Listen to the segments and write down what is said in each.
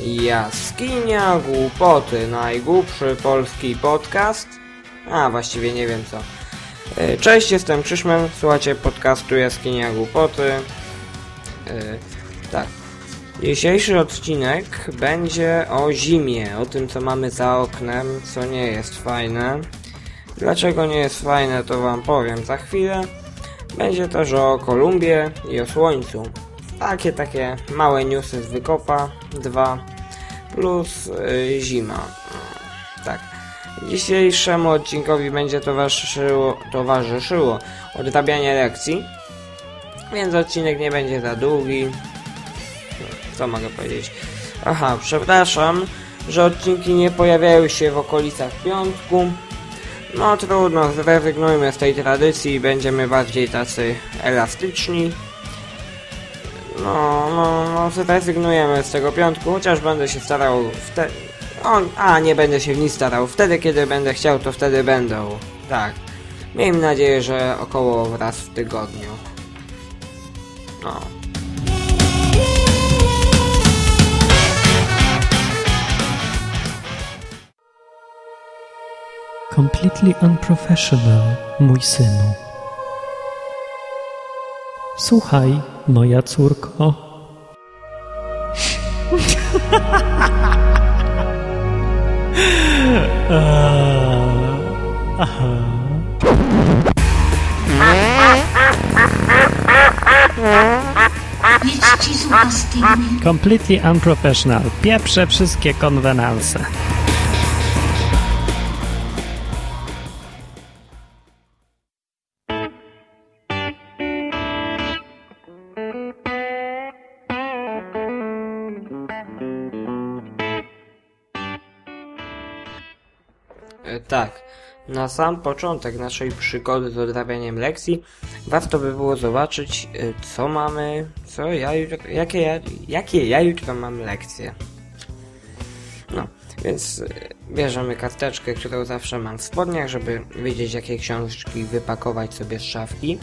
Jaskinia Głupoty, najgłupszy polski podcast. A, właściwie nie wiem co. E, Cześć, jestem Krzyszman, słuchacie podcastu Jaskinia Głupoty. E, tak. Dzisiejszy odcinek będzie o zimie, o tym co mamy za oknem, co nie jest fajne. Dlaczego nie jest fajne, to wam powiem za chwilę. Będzie też o Kolumbie i o Słońcu. Takie, takie małe newsy z wykopa. Dwa. Plus y, zima. Tak. Dzisiejszemu odcinkowi będzie towarzyszyło, towarzyszyło odrabianie lekcji. Więc odcinek nie będzie za długi. Co mogę powiedzieć? Aha, przepraszam, że odcinki nie pojawiają się w okolicach piątku. No trudno, zrezygnujmy z tej tradycji i będziemy bardziej tacy elastyczni. No, no, no, zrezygnujemy z tego piątku, chociaż będę się starał wtedy... A, nie będę się w nic starał. Wtedy, kiedy będę chciał, to wtedy będą. Tak. Miejmy nadzieję, że około raz w tygodniu. No. Completely unprofessional, mój synu. Słuchaj, moja córko. Stygnie. Completely unprofessional. Pieprze wszystkie konwenanse. Na sam początek naszej przygody z odrabianiem lekcji warto by było zobaczyć, e, co mamy, co ja jutro, jakie ja, jakie ja jutro mam lekcje. No, więc e, bierzemy karteczkę, którą zawsze mam w spodniach, żeby wiedzieć, jakie książki wypakować sobie z szafki,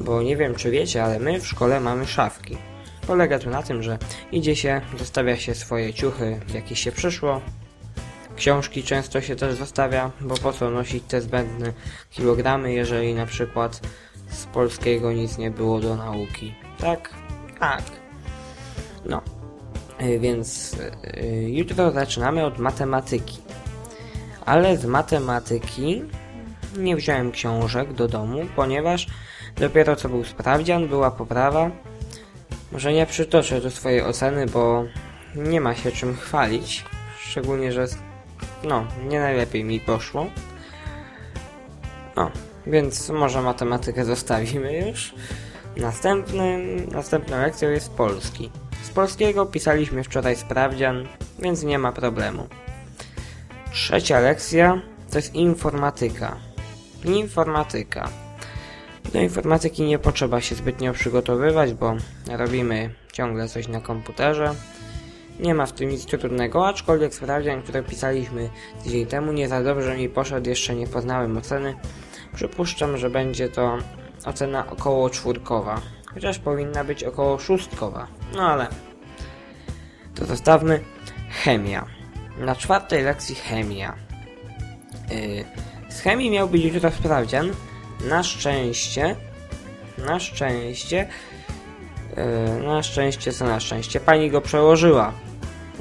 bo nie wiem, czy wiecie, ale my w szkole mamy szafki. Polega to na tym, że idzie się, zostawia się swoje ciuchy, w jakich się przyszło, Książki często się też zostawia, bo po co nosić te zbędne kilogramy, jeżeli na przykład z polskiego nic nie było do nauki. Tak? Tak. No. Y, Więc y, jutro zaczynamy od matematyki. Ale z matematyki nie wziąłem książek do domu, ponieważ dopiero co był sprawdzian, była poprawa. Może nie przytoczę do swojej oceny, bo nie ma się czym chwalić. Szczególnie, że no, nie najlepiej mi poszło. No, więc może matematykę zostawimy już. Następnym, następną lekcją jest polski. Z polskiego pisaliśmy wczoraj sprawdzian, więc nie ma problemu. Trzecia lekcja to jest informatyka. Informatyka. Do informatyki nie potrzeba się zbytnio przygotowywać, bo robimy ciągle coś na komputerze. Nie ma w tym nic trudnego, aczkolwiek sprawdzian, który pisaliśmy tydzień temu, nie za dobrze mi poszedł, jeszcze nie poznałem oceny. Przypuszczam, że będzie to ocena około czwórkowa, chociaż powinna być około szóstkowa. No ale to zostawmy. Chemia. Na czwartej lekcji chemia. Yy, z chemii miał być jutro sprawdzian. Na szczęście, na szczęście, yy, na szczęście co na szczęście, pani go przełożyła.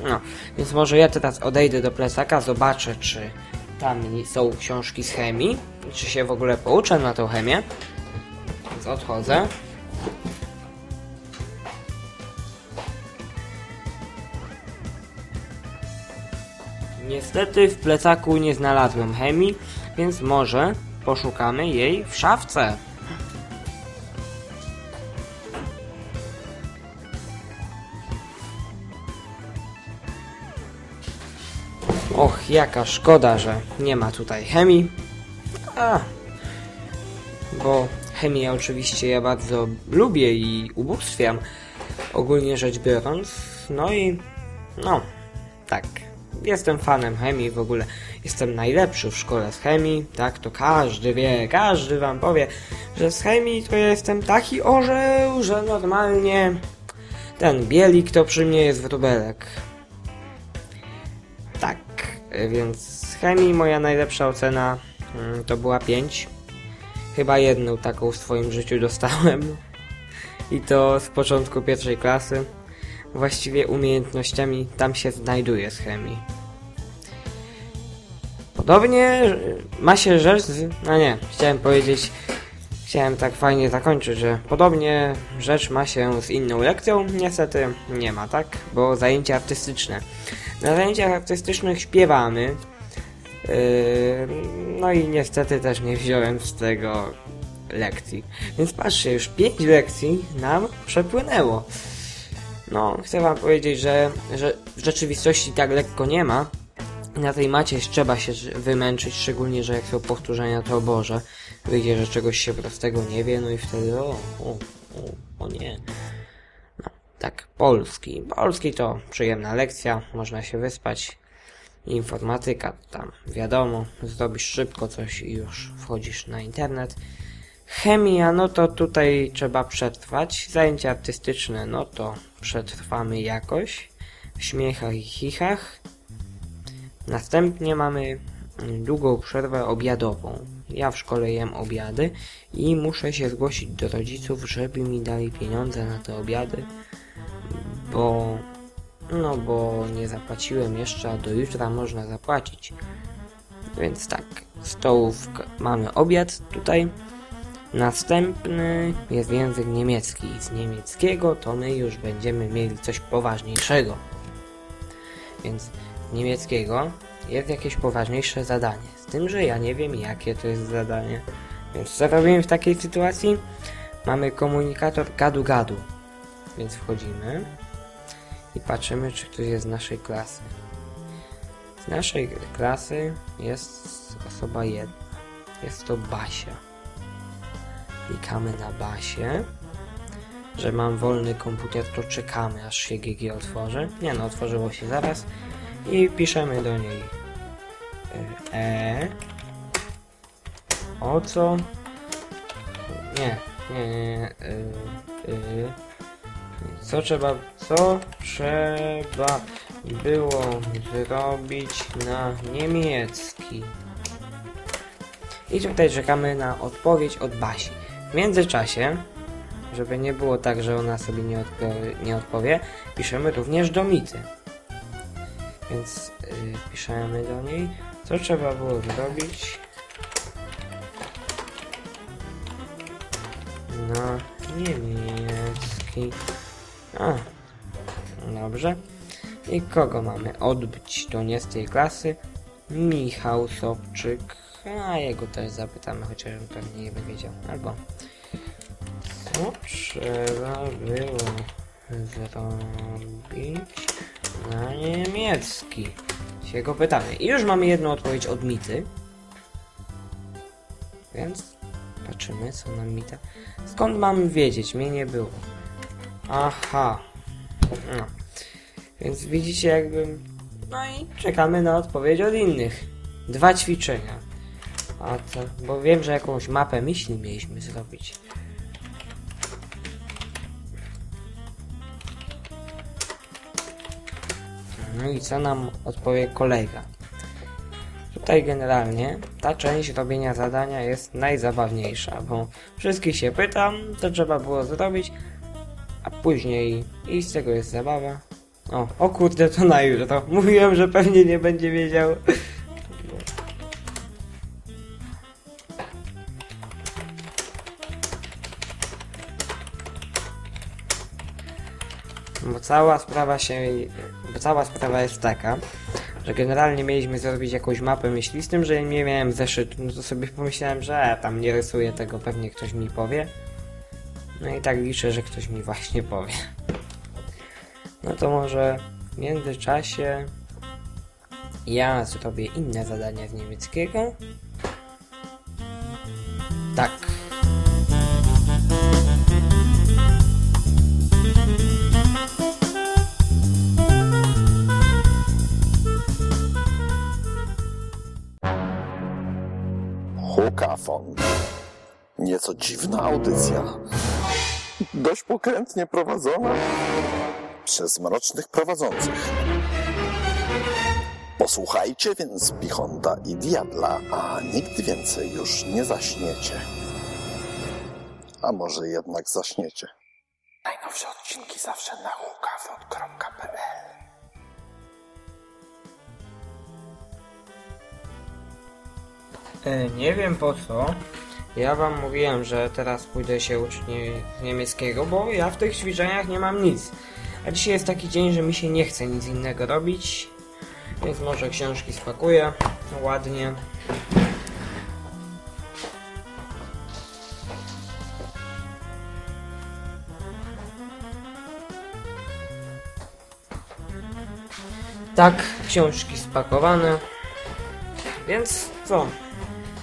No, więc może ja teraz odejdę do plecaka, zobaczę, czy tam są książki z chemii, czy się w ogóle pouczę na tą chemię. Więc odchodzę. Niestety w plecaku nie znalazłem chemii, więc może poszukamy jej w szafce. Jaka szkoda, że nie ma tutaj chemii. A, bo chemię oczywiście ja bardzo lubię i ubóstwiam, ogólnie rzecz biorąc. No i, no, tak, jestem fanem chemii w ogóle. Jestem najlepszy w szkole z chemii, tak to każdy wie, każdy wam powie, że z chemii to ja jestem taki orzeł, że normalnie ten bielik to przy mnie jest wróbelek. Tak, więc z chemii moja najlepsza ocena mm, to była 5. Chyba jedną taką w swoim życiu dostałem. I to z początku pierwszej klasy. Właściwie umiejętnościami tam się znajduje z chemii. Podobnie ma się rzecz z... No nie, chciałem powiedzieć... Chciałem tak fajnie zakończyć, że podobnie rzecz ma się z inną lekcją. Niestety nie ma, tak? Bo zajęcia artystyczne. Na zajęciach artystycznych śpiewamy. Yy, no i niestety też nie wziąłem z tego lekcji. Więc patrzcie, już 5 lekcji nam przepłynęło. No, chcę wam powiedzieć, że, że w rzeczywistości tak lekko nie ma. Na tej macie trzeba się wymęczyć, szczególnie, że jak są powtórzenia, to Boże, wyjdzie, że czegoś się prostego nie wie, no i wtedy o, o, o, o nie. Tak, polski. Polski to przyjemna lekcja, można się wyspać. Informatyka, tam wiadomo, zrobisz szybko coś i już wchodzisz na internet. Chemia, no to tutaj trzeba przetrwać. Zajęcia artystyczne, no to przetrwamy jakoś. W śmiechach i chichach. Następnie mamy długą przerwę obiadową. Ja w szkole jem obiady i muszę się zgłosić do rodziców, żeby mi dali pieniądze na te obiady, bo no bo nie zapłaciłem jeszcze, a do jutra można zapłacić. Więc tak, stołówka, mamy obiad tutaj. Następny jest język niemiecki. Z niemieckiego to my już będziemy mieli coś poważniejszego. Więc z niemieckiego jest jakieś poważniejsze zadanie. Z tym, że ja nie wiem jakie to jest zadanie. Więc co robimy w takiej sytuacji? Mamy komunikator gadu-gadu. Więc wchodzimy i patrzymy, czy ktoś jest z naszej klasy. Z naszej klasy jest osoba jedna. Jest to Basia. Klikamy na Basie. Że mam wolny komputer, to czekamy, aż się GG otworzy. Nie no, otworzyło się zaraz. I piszemy do niej E. O co? Nie, nie, nie, co trzeba, co trzeba było zrobić na niemiecki? I tutaj czekamy na odpowiedź od Basi. W międzyczasie, żeby nie było tak, że ona sobie nie, odpowie, nie odpowie piszemy również do Mity. Więc yy, piszemy do niej, co trzeba było zrobić na niemiecki. A, dobrze. I kogo mamy odbyć do nie z tej klasy? Michał Sobczyk. A jego też zapytamy, chociaż pewnie nie wiedział. Albo co trzeba było zrobić na niemiecki? Się go pytamy. I już mamy jedną odpowiedź od Mity. Więc patrzymy, co nam Mita... Skąd mam wiedzieć? Mnie nie było. Aha. No. Więc widzicie jakby... No i czekamy na odpowiedź od innych. Dwa ćwiczenia. A co? Bo wiem, że jakąś mapę myśli mieliśmy zrobić. No i co nam odpowie kolega? Tutaj generalnie ta część robienia zadania jest najzabawniejsza, bo wszystkich się pytam, to trzeba było zrobić, później i z tego jest zabawa. O, o kurde, to na jutro. Mówiłem, że pewnie nie będzie wiedział. Bo cała sprawa się... Bo cała sprawa jest taka, że generalnie mieliśmy zrobić jakąś mapę myśli, z tym, że nie miałem zeszytu, no to sobie pomyślałem, że tam nie rysuję tego, pewnie ktoś mi powie. No i tak liczę, że ktoś mi właśnie powie. No to może w międzyczasie ja zrobię inne zadania z niemieckiego. Tak. Hukafon. Nieco dziwna audycja. Dość pokrętnie prowadzona przez mrocznych prowadzących. Posłuchajcie więc Bichonda i Diabla, a nigdy więcej już nie zaśniecie. A może jednak zaśniecie. Najnowsze odcinki zawsze na hukafon.pl E, nie wiem po co. Ja wam mówiłem, że teraz pójdę się uczyć nie, niemieckiego, bo ja w tych ćwiczeniach nie mam nic. A dzisiaj jest taki dzień, że mi się nie chce nic innego robić. Więc może książki spakuję ładnie. Tak, książki spakowane. Więc co?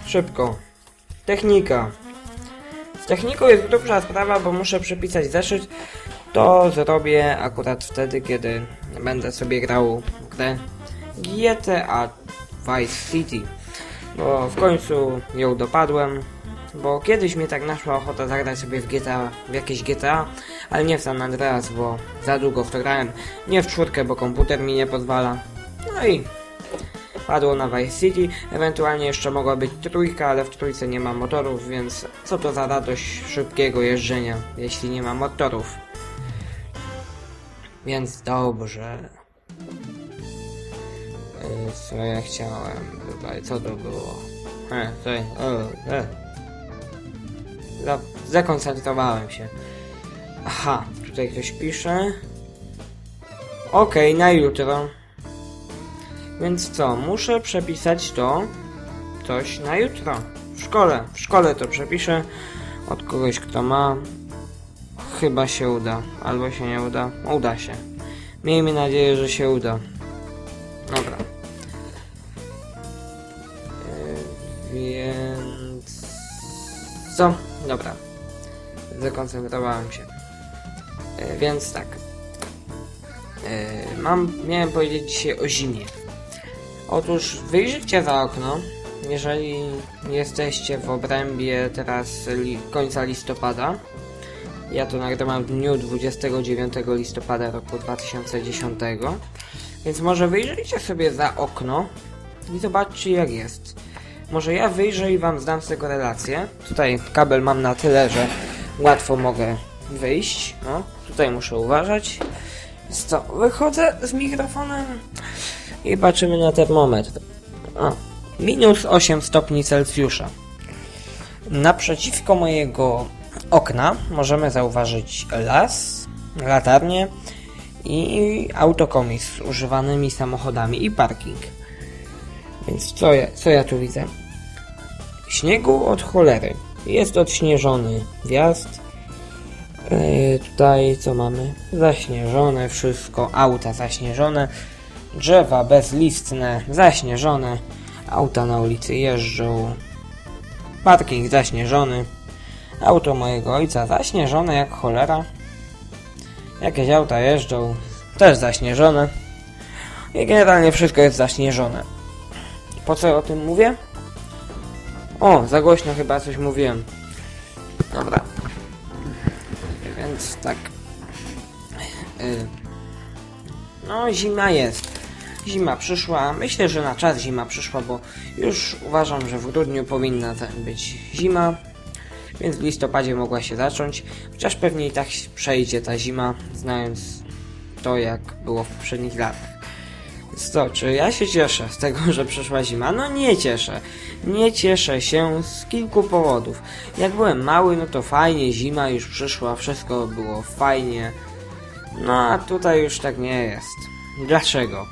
Szybko. Technika. Z techniką jest grubsza sprawa, bo muszę przepisać zeszyt. To zrobię akurat wtedy, kiedy będę sobie grał grę GTA Vice City. Bo w końcu ją dopadłem. Bo kiedyś mnie tak naszła ochota zagrać sobie w GTA, w jakieś GTA, ale nie w San Andreas, bo za długo w to grałem. Nie w czwórkę, bo komputer mi nie pozwala. No i padło na Vice City, ewentualnie jeszcze mogła być trójka, ale w trójce nie ma motorów, więc co to za radość szybkiego jeżdżenia, jeśli nie ma motorów. Więc dobrze. Yy, Co ja chciałem tutaj, co to było? E, tutaj, o, e. Za, zakoncentrowałem się. Aha, tutaj ktoś pisze. Okej, na jutro. Więc co, muszę przepisać to coś na jutro. W szkole. W szkole to przepiszę od kogoś, kto ma. Chyba się uda. Albo się nie uda. Uda się. Miejmy nadzieję, że się uda. Dobra. Yy, więc... Co? Dobra. Zakoncentrowałem się. Yy, więc tak. Yy, mam, miałem powiedzieć dzisiaj o zimie. Otóż wyjrzyjcie za okno, jeżeli jesteście w obrębie teraz li końca listopada. Ja to nagrywam w dniu 29 listopada roku 2010. Więc może wyjrzyjcie sobie za okno i zobaczcie jak jest. Może ja wyjrzę i wam zdam z tego relację. Tutaj kabel mam na tyle, że łatwo mogę wyjść. No, tutaj muszę uważać. Więc co, wychodzę z mikrofonem i patrzymy na termometr. O, minus 8 stopni Celsjusza. Naprzeciwko mojego okna możemy zauważyć las, latarnię i autokomis z używanymi samochodami i parking. Więc co ja, co ja tu widzę? Śniegu od cholery. Jest odśnieżony wjazd. Yy, tutaj co mamy? Zaśnieżone wszystko, auta zaśnieżone, drzewa bezlistne, zaśnieżone, auta na ulicy jeżdżą, parking zaśnieżony, auto mojego ojca zaśnieżone jak cholera, jakieś auta jeżdżą, też zaśnieżone i generalnie wszystko jest zaśnieżone. Po co o tym mówię? O, za głośno chyba coś mówiłem. Dobra. Więc tak. Y, No, zima jest. Zima przyszła. Myślę, że na czas zima przyszła, bo już uważam, że w grudniu powinna być zima. Więc w listopadzie mogła się zacząć. Chociaż pewnie i tak przejdzie ta zima, znając to, jak było w poprzednich latach. Co, czy ja się cieszę z tego, że przyszła zima? No nie cieszę. Nie cieszę się z kilku powodów. Jak byłem mały, no to fajnie, zima już przyszła, wszystko było fajnie. No a tutaj już tak nie jest. Dlaczego?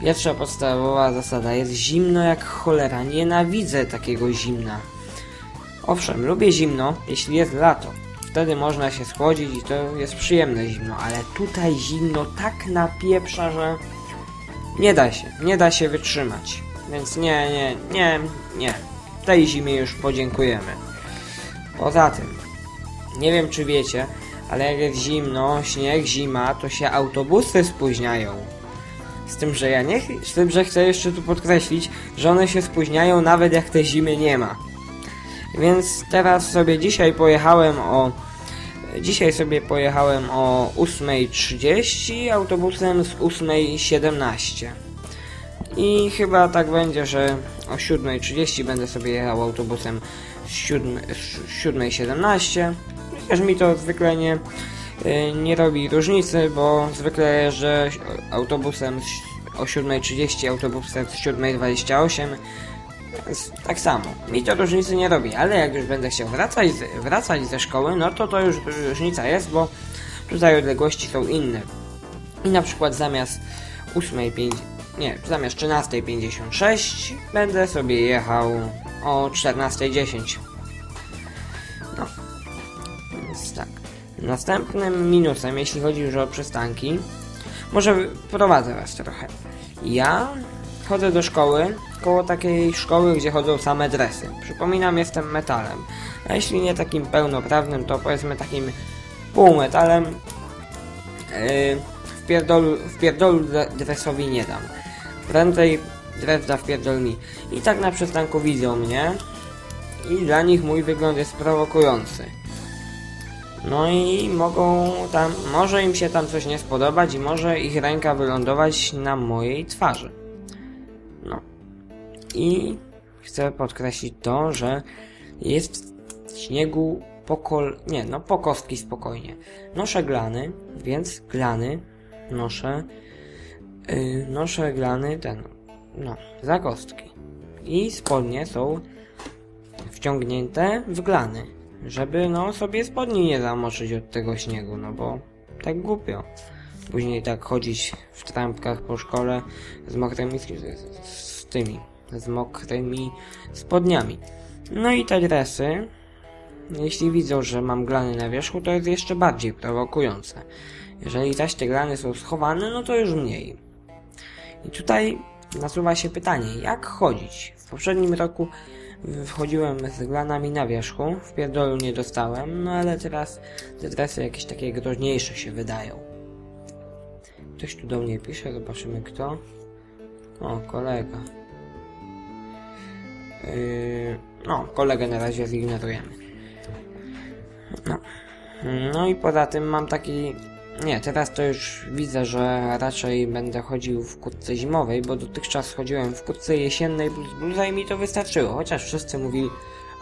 Pierwsza podstawowa zasada jest zimno jak cholera. Nienawidzę takiego zimna. Owszem, lubię zimno, jeśli jest lato. Wtedy można się schłodzić i to jest przyjemne zimno, ale tutaj zimno tak napieprza, że nie da się, nie da się wytrzymać. Więc nie, nie, nie, nie. Tej zimie już podziękujemy. Poza tym, nie wiem czy wiecie, ale jak jest zimno, śnieg, zima, to się autobusy spóźniają. Z tym, że ja nie, z tym, że chcę jeszcze tu podkreślić, że one się spóźniają nawet jak tej zimy nie ma. Więc teraz sobie dzisiaj pojechałem o Dzisiaj sobie pojechałem o 8.30 autobusem z 8.17. I chyba tak będzie, że o 7.30 będę sobie jechał autobusem z 7 z 7.17. Chociaż mi to zwykle nie, nie robi różnicy, bo zwykle jeżdżę autobusem o 7.30, autobusem z 7.28. Więc Tak samo. Mi to różnicy nie robi, ale jak już będę chciał wracać, wracać ze szkoły, no to to już różnica jest, bo tutaj odległości są inne. I na przykład zamiast 8.5, nie, zamiast 13.56 będę sobie jechał o 14.10. Następnym minusem, jeśli chodzi już o przystanki, może prowadzę was trochę. Ja chodzę do szkoły, koło takiej szkoły, gdzie chodzą same dresy. Przypominam, jestem metalem. A jeśli nie takim pełnoprawnym, to powiedzmy takim półmetalem. Yy, w pierdolu, w pierdolu dre- dresowi nie dam. Prędzej dres da w pierdol mi. I tak na przystanku widzą mnie. I dla nich mój wygląd jest prowokujący. No i mogą tam, może im się tam coś nie spodobać i może ich ręka wylądować na mojej twarzy. No. I chcę podkreślić to, że jest śniegu po kol... nie, no po kostki spokojnie. Noszę glany, więc glany noszę yy, noszę glany ten, no, za kostki. I spodnie są wciągnięte w glany, żeby no sobie spodni nie zamoczyć od tego śniegu, no bo tak głupio. Później tak chodzić w trampkach po szkole z mokrymi, z, z tymi, z mokrymi spodniami. No i te dresy, jeśli widzą, że mam glany na wierzchu, to jest jeszcze bardziej prowokujące. Jeżeli zaś te glany są schowane, no to już mniej. I tutaj nasuwa się pytanie, jak chodzić? W poprzednim roku wchodziłem z glanami na wierzchu, w pierdolu nie dostałem, no ale teraz te dresy jakieś takie groźniejsze się wydają. Ktoś tu do mnie pisze, zobaczymy kto. O, kolega. Yy, no, kolegę na razie zignorujemy. No. No i poza tym mam taki... Nie, teraz to już widzę, że raczej będę chodził w kurtce zimowej, bo dotychczas chodziłem w kurtce jesiennej plus bluza i mi to wystarczyło, chociaż wszyscy mówili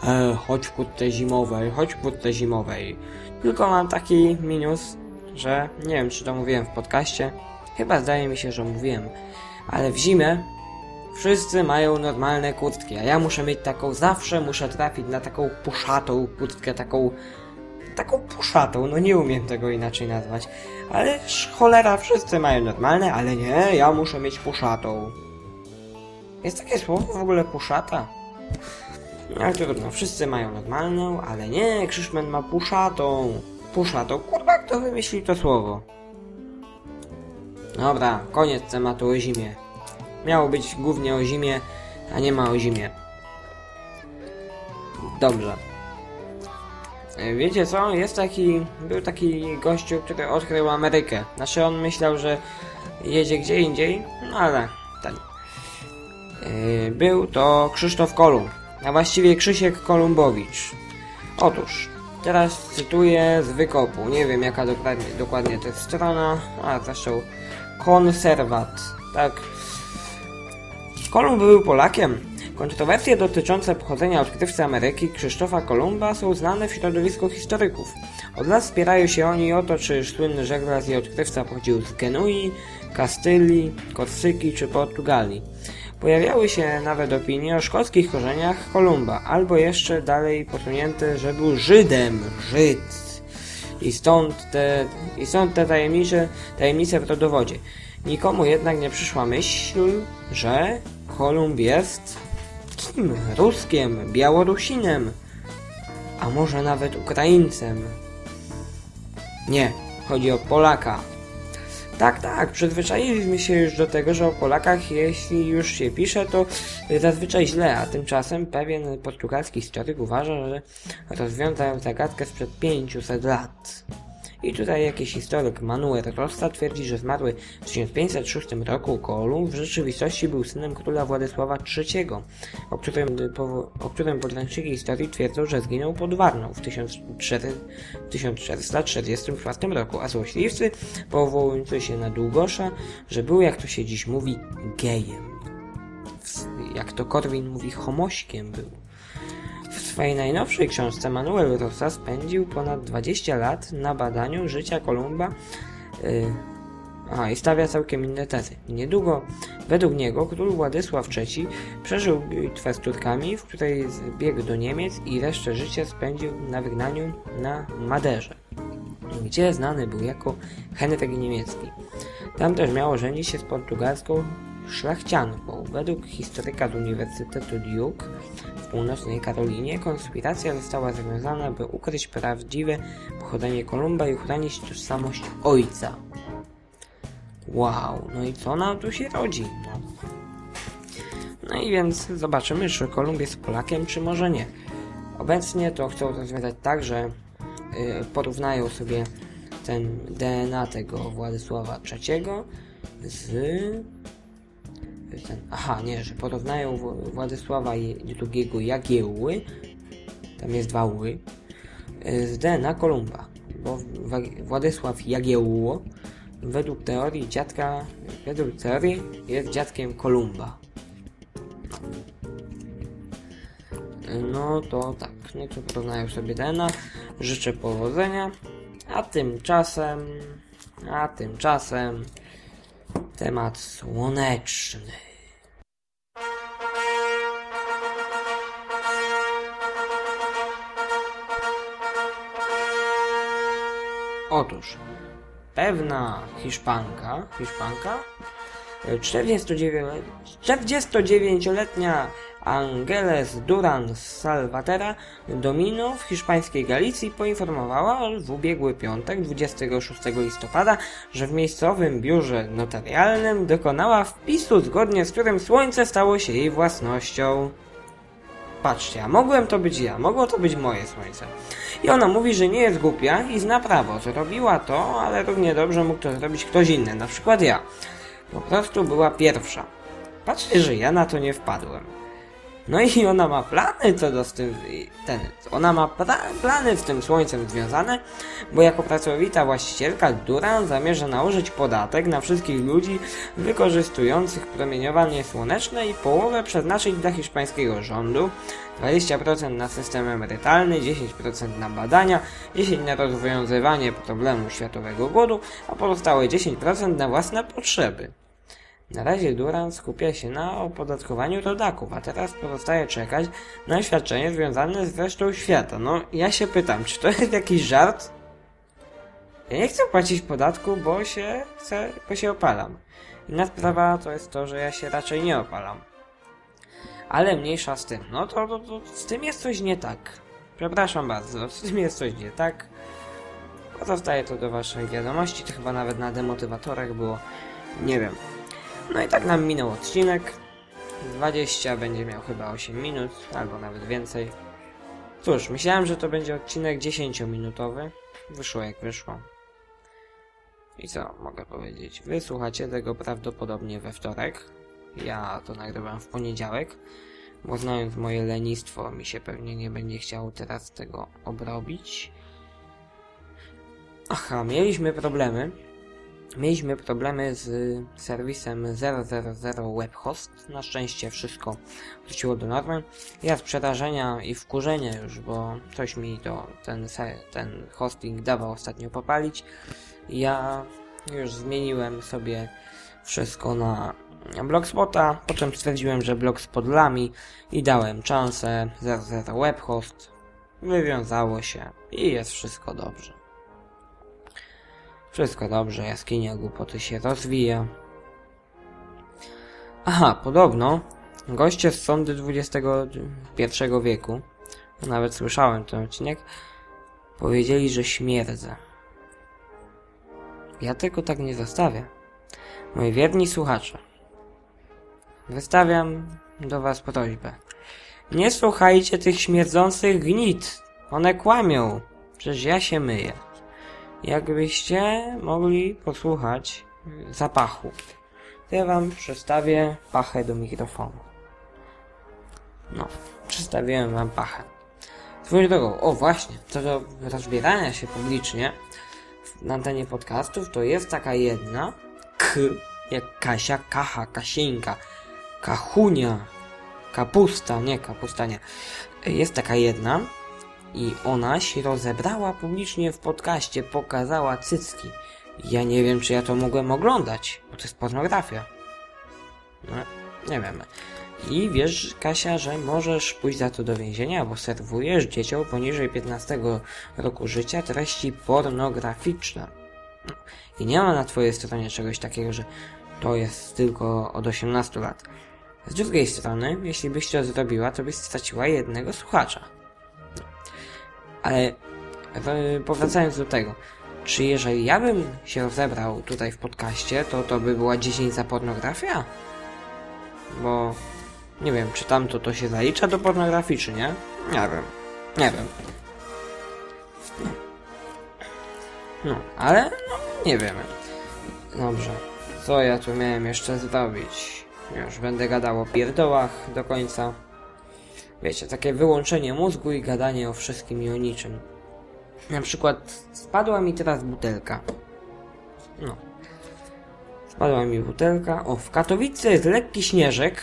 e, chodź w kurtce zimowej, chodź w kurtce zimowej. Tylko mam taki minus, że nie wiem czy to mówiłem w podcaście, chyba zdaje mi się, że mówiłem, ale w zimę wszyscy mają normalne kurtki, a ja muszę mieć taką, zawsze muszę trafić na taką puszatą kurtkę, taką taką puszatą, no nie umiem tego inaczej nazwać. Ale cholera, wszyscy mają normalne, ale nie, ja muszę mieć puszatą. Jest takie słowo w ogóle puszata? Ale trudno, wszyscy mają normalną, ale nie, Krzyszman ma puszatą. Puszatą, kurwa, kto wymyślił to słowo? Dobra, koniec tematu o zimie. Miało być głównie o zimie, a nie ma o zimie. Dobrze. E, Wiecie co? Jest taki. Był taki gościu, który odkrył Amerykę. Znaczy on myślał, że jedzie gdzie indziej, no ale ten. Yy, Był to Krzysztof Kolumb, a właściwie Krzysiek Kolumbowicz. Otóż, teraz cytuję z wykopu. Nie wiem jaka dokładnie, dokładnie to jest strona, a zresztą konserwat. Tak. Kolumb był Polakiem. Kontrowersje dotyczące pochodzenia odkrywcy Ameryki Krzysztofa Kolumba są znane w środowisku historyków. Od lat spierają się oni o to, czy słynny żeglarz i odkrywca pochodził z Genui, Kastylii, Korsyki czy Portugalii. Pojawiały się nawet opinie o szkockich korzeniach Kolumba, albo jeszcze dalej posunięte, że był Żydem, Żyd. I stąd te, i stąd te tajemnice w rodowodzie. Nikomu jednak nie przyszła myśl, że Kolumb jest kim? Ruskiem, Białorusinem, a może nawet Ukraińcem. Nie, chodzi o Polaka. Tak, tak, przyzwyczailiśmy się już do tego, że o Polakach, jeśli już się pisze, to zazwyczaj źle, a tymczasem pewien portugalski historyk uważa, że rozwiązał zagadkę sprzed 500 lat. I tutaj jakiś historyk Manuel Rosta twierdzi, że zmarły w 1506 roku Kolumb w rzeczywistości był synem króla Władysława III, o którym, o którym podręczniki historii twierdzą, że zginął pod Warną w 1400 1444 roku, a złośliwcy powołujący się na Długosza, że był, jak to się dziś mówi, gejem. Jak to Korwin mówi, homośkiem był. W swojej najnowszej książce Manuel Rosa spędził ponad 20 lat na badaniu życia Kolumba yy, a, i stawia całkiem inne tezy. Niedługo, według niego, król Władysław III przeżył bitwę z Turkami, w której zbiegł do Niemiec i resztę życia spędził na wygnaniu na Maderze, gdzie znany był jako Henryk Niemiecki. Tam też miało żenić się z portugalską szlachcianką. Według historyka z Uniwersytetu Duke w północnej Karolinie konspiracja została zawiązana, by ukryć prawdziwe pochodzenie Kolumba i uchronić tożsamość ojca. Wow, no i co nam tu się rodzi? No, no i więc zobaczymy, czy Kolumb jest Polakiem, czy może nie. Obecnie to chcą rozwiązać tak, że yy, porównają sobie ten DNA tego Władysława III z ten, aha, nie, że porównają Władysława II Jagiełły, tam jest dwa ły, z DNA Kolumba, bo Władysław Jagiełło według teorii dziadka, według teorii jest dziadkiem Kolumba. No to tak, no to porównają sobie DNA, życzę powodzenia, a tymczasem, a tymczasem temat słoneczny. Otóż, pewna Hiszpanka, Hiszpanka, 49-letnia Angeles Duran Salvatera Domino w hiszpańskiej Galicji poinformowała w ubiegły piątek 26 listopada, że w miejscowym biurze notarialnym dokonała wpisu, zgodnie z którym słońce stało się jej własnością. Patrzcie, a mogłem to być ja, mogło to być moje słońce. I ona mówi, że nie jest głupia i zna prawo. Zrobiła to, ale równie dobrze mógł to zrobić ktoś inny, na przykład ja. Po prostu była pierwsza. Patrzcie, że ja na to nie wpadłem. No i ona ma plany co do z tym, ten, ona ma plany z tym słońcem związane, bo jako pracowita właścicielka Duran zamierza nałożyć podatek na wszystkich ludzi wykorzystujących promieniowanie słoneczne i połowę przeznaczyć dla hiszpańskiego rządu, 20% na system emerytalny, 10% na badania, 10% na rozwiązywanie problemu światowego głodu, a pozostałe 10% na własne potrzeby. Na razie Duran skupia się na opodatkowaniu rodaków, a teraz pozostaje czekać na świadczenie związane z resztą świata. No, ja się pytam, czy to jest jakiś żart? Ja nie chcę płacić podatku, bo się, chcę, bo się opalam. Inna sprawa to jest to, że ja się raczej nie opalam. Ale mniejsza z tym. No to, to, to z tym jest coś nie tak. Przepraszam bardzo, z tym jest coś nie tak. Pozostaje to do waszej wiadomości, to chyba nawet na demotywatorach było. Nie wiem. No i tak nam minął odcinek. 20 będzie miał chyba 8 minut, albo nawet więcej. Cóż, myślałem, że to będzie odcinek 10-minutowy. Wyszło jak wyszło. I co mogę powiedzieć? Wysłuchacie tego prawdopodobnie we wtorek. Ja to nagrywam w poniedziałek, bo znając moje lenistwo, mi się pewnie nie będzie chciało teraz tego obrobić. Aha, mieliśmy problemy Mieliśmy problemy z serwisem 000 webhost. Na szczęście wszystko wróciło do normy. Ja z przerażenia i wkurzenia już, bo coś mi to ten, ten hosting dawał ostatnio popalić. Ja już zmieniłem sobie wszystko na Blogspota, potem stwierdziłem, że Blogspot lami i dałem szansę 00 webhost. Wywiązało się i jest wszystko dobrze. Wszystko dobrze, jaskinia głupoty się rozwija. Aha, podobno goście z sądy XXI wieku, nawet słyszałem ten odcinek, powiedzieli, że śmierdzę. Ja tego tak nie zostawię. Moi wierni słuchacze, wystawiam do was prośbę. Nie słuchajcie tych śmierdzących gnit. One kłamią. Przecież ja się myję. Jakbyście mogli posłuchać y, zapachu. Ja wam przestawię pachę do mikrofonu. No, przestawiłem wam pachę. Swoją drogą, o właśnie, co do rozbierania się publicznie na antenie podcastów, to jest taka jedna K, jak Kasia, Kacha, Kasieńka, Kachunia, Kapusta, nie, Kapusta nie. Jest taka jedna i ona się rozebrała publicznie w podcaście, pokazała cycki. Ja nie wiem, czy ja to mogłem oglądać, bo to jest pornografia. No, nie wiem. I wiesz, Kasia, że możesz pójść za to do więzienia, bo serwujesz dzieciom poniżej 15 roku życia treści pornograficzne. No. I nie ma na twojej stronie czegoś takiego, że to jest tylko od 18 lat. Z drugiej strony, jeśli byś to zrobiła, to byś straciła jednego słuchacza. Ale e, powracając do tego, czy jeżeli ja bym się rozebrał tutaj w podcaście, to to by była 10 za pornografia? Bo nie wiem, czy tamto to się zalicza do pornografii, czy nie? Nie wiem. Nie wiem. No, no ale no, nie wiemy. Dobrze. Co ja tu miałem jeszcze zrobić? Już będę gadał o pierdołach do końca. Wiecie, takie wyłączenie mózgu i gadanie o wszystkim i o niczym. Na przykład spadła mi teraz butelka. No. Spadła mi butelka. O, w Katowicy jest lekki śnieżek.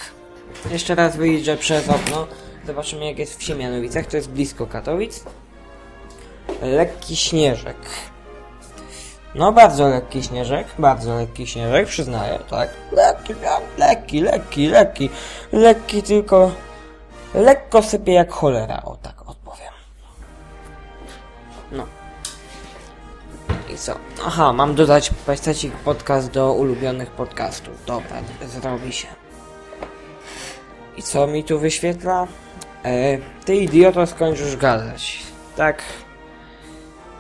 Jeszcze raz wyjdę przez okno. Zobaczymy jak jest w Siemianowicach. To jest blisko Katowic. Lekki śnieżek. No bardzo lekki śnieżek, bardzo lekki śnieżek, przyznaję, tak. Lekki, lekki, lekki, lekki, lekki tylko lekko sypie jak cholera, o tak odpowiem. No. I co? Aha, mam dodać pestecik podcast do ulubionych podcastów. Dobra, zrobi się. I co mi tu wyświetla? E, ty idioto skończ już gadać. Tak.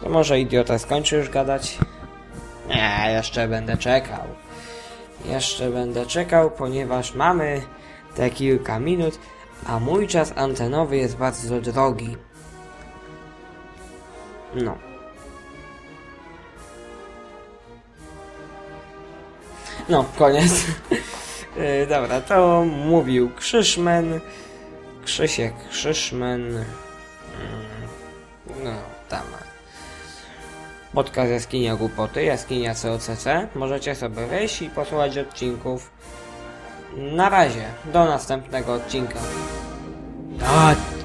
To może idiota skończy już gadać? Nie, jeszcze będę czekał. Jeszcze będę czekał, ponieważ mamy te kilka minut, a mój czas antenowy jest bardzo drogi. No. No, koniec. Yy, Dobra, to mówił Krzyszmen. Krzysiek Krzyszmen. Mm, No, tam. Podcast Jaskinia Głupoty, Jaskinia COCC. Możecie sobie wejść i posłuchać odcinków. Na razie, do następnego odcinka. Tak.